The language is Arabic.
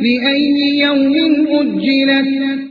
لأي يوم أجلت